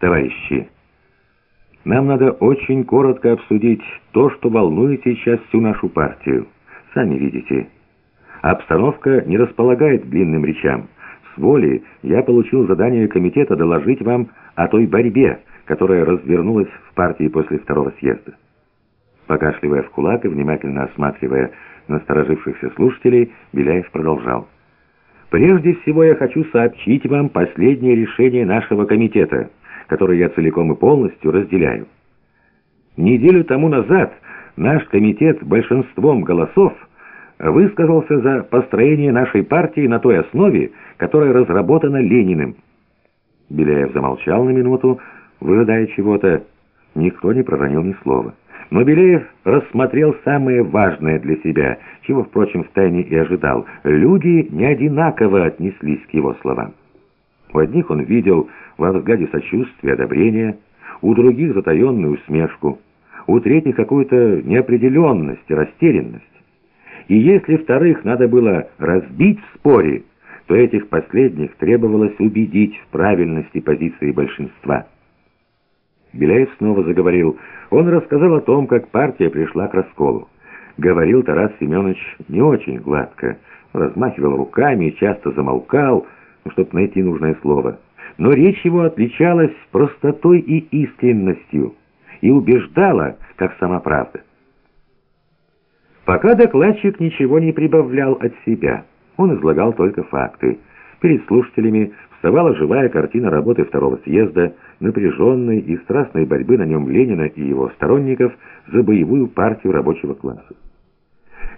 Товарищи, нам надо очень коротко обсудить то, что волнует сейчас всю нашу партию. Сами видите. Обстановка не располагает длинным речам. С воли я получил задание комитета доложить вам о той борьбе, которая развернулась в партии после второго съезда. Покашливая в кулак и внимательно осматривая насторожившихся слушателей, Беляев продолжал. «Прежде всего я хочу сообщить вам последнее решение нашего комитета, которое я целиком и полностью разделяю. Неделю тому назад наш комитет большинством голосов высказался за построение нашей партии на той основе, которая разработана Лениным». Беляев замолчал на минуту, выжидая чего-то. Никто не проронил ни слова. Но Беляев рассмотрел самое важное для себя, чего, впрочем, втайне и ожидал. Люди не одинаково отнеслись к его словам. У одних он видел во взгляде сочувствие, одобрение, у других затаенную усмешку, у третьих какую-то неопределенность и растерянность. И если вторых надо было разбить в споре, то этих последних требовалось убедить в правильности позиции большинства. Беляев снова заговорил. Он рассказал о том, как партия пришла к расколу. Говорил Тарас Семенович не очень гладко, размахивал руками и часто замолкал, чтобы найти нужное слово. Но речь его отличалась простотой и искренностью и убеждала, как сама правда. Пока докладчик ничего не прибавлял от себя, он излагал только факты. Перед слушателями вставала живая картина работы второго съезда, напряженной и страстной борьбы на нем Ленина и его сторонников за боевую партию рабочего класса.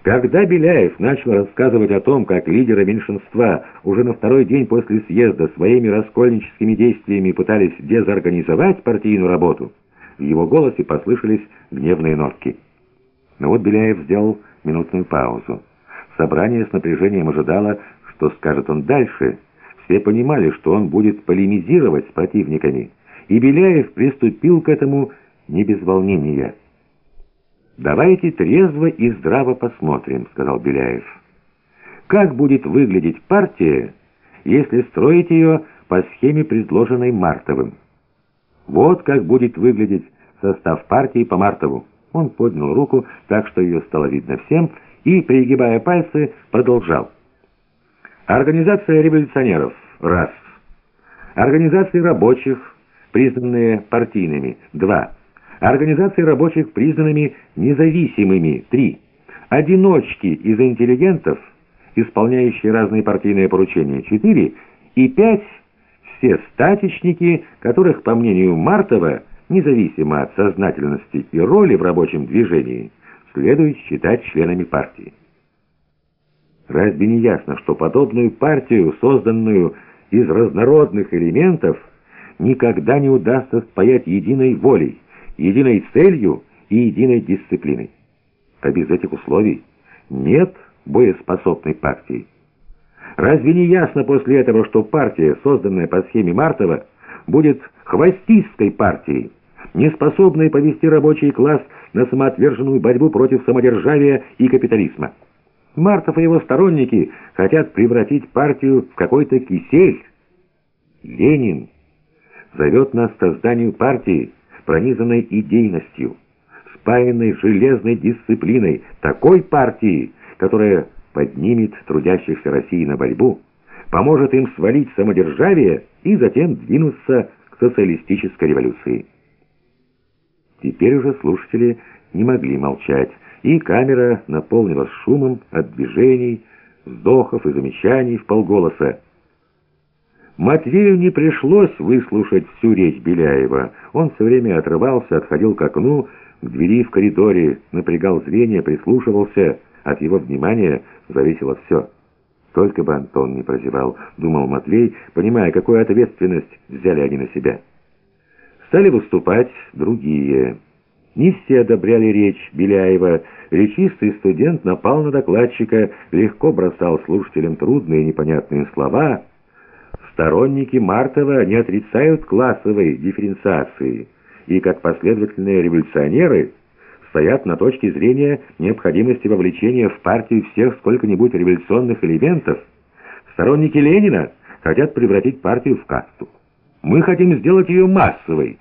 Когда Беляев начал рассказывать о том, как лидеры меньшинства уже на второй день после съезда своими раскольническими действиями пытались дезорганизовать партийную работу, в его голосе послышались гневные нотки. Но вот Беляев сделал минутную паузу. Собрание с напряжением ожидало, что скажет он дальше. Все понимали, что он будет полемизировать с противниками, и Беляев приступил к этому не без волнения. «Давайте трезво и здраво посмотрим», — сказал Беляев. «Как будет выглядеть партия, если строить ее по схеме, предложенной Мартовым? Вот как будет выглядеть состав партии по Мартову». Он поднял руку так, что ее стало видно всем, и, пригибая пальцы, продолжал. Организация революционеров – раз. Организации рабочих, признанные партийными – два. Организации рабочих, признанными независимыми – три. Одиночки из интеллигентов, исполняющие разные партийные поручения – четыре. И пять – все статичники, которых, по мнению Мартова, независимо от сознательности и роли в рабочем движении, следует считать членами партии. Разве не ясно, что подобную партию, созданную из разнородных элементов, никогда не удастся спаять единой волей, единой целью и единой дисциплиной? А без этих условий нет боеспособной партии. Разве не ясно после этого, что партия, созданная по схеме Мартова, будет хвостистской партией, не способной повести рабочий класс на самоотверженную борьбу против самодержавия и капитализма? Мартов и его сторонники хотят превратить партию в какой-то кисель. Ленин зовет нас к созданию партии, пронизанной идейностью, спаянной железной дисциплиной, такой партии, которая поднимет трудящихся России на борьбу, поможет им свалить самодержавие и затем двинуться к социалистической революции. Теперь уже слушатели не могли молчать, и камера наполнилась шумом от движений, вздохов и замечаний в полголоса. Матвею не пришлось выслушать всю речь Беляева. Он все время отрывался, отходил к окну, к двери в коридоре, напрягал зрение, прислушивался. От его внимания зависело все. Только бы Антон не прозевал, думал Матвей, понимая, какую ответственность взяли они на себя. Стали выступать другие. Не все одобряли речь Беляева. Речистый студент напал на докладчика, легко бросал слушателям трудные непонятные слова. Сторонники Мартова не отрицают классовой дифференциации и, как последовательные революционеры, стоят на точке зрения необходимости вовлечения в партию всех сколько-нибудь революционных элементов. Сторонники Ленина хотят превратить партию в касту. Мы хотим сделать ее массовой,